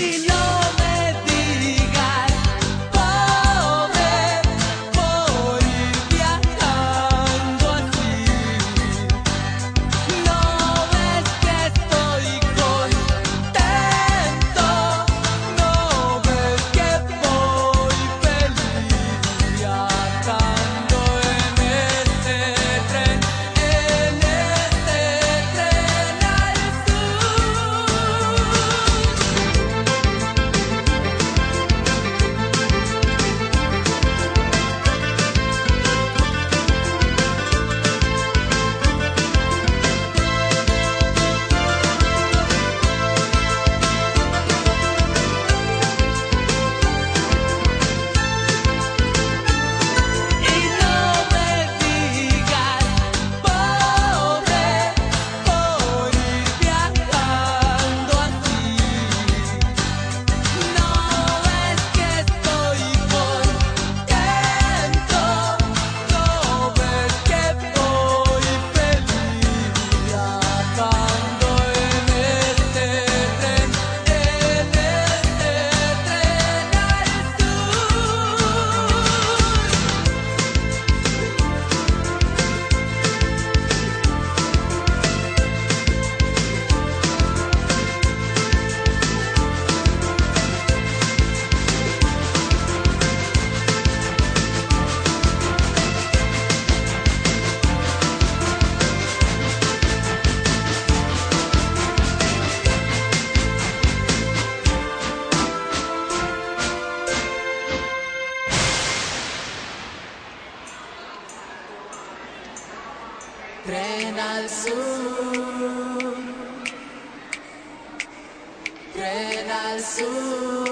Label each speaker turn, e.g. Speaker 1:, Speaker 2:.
Speaker 1: no al sur. Tren al sur.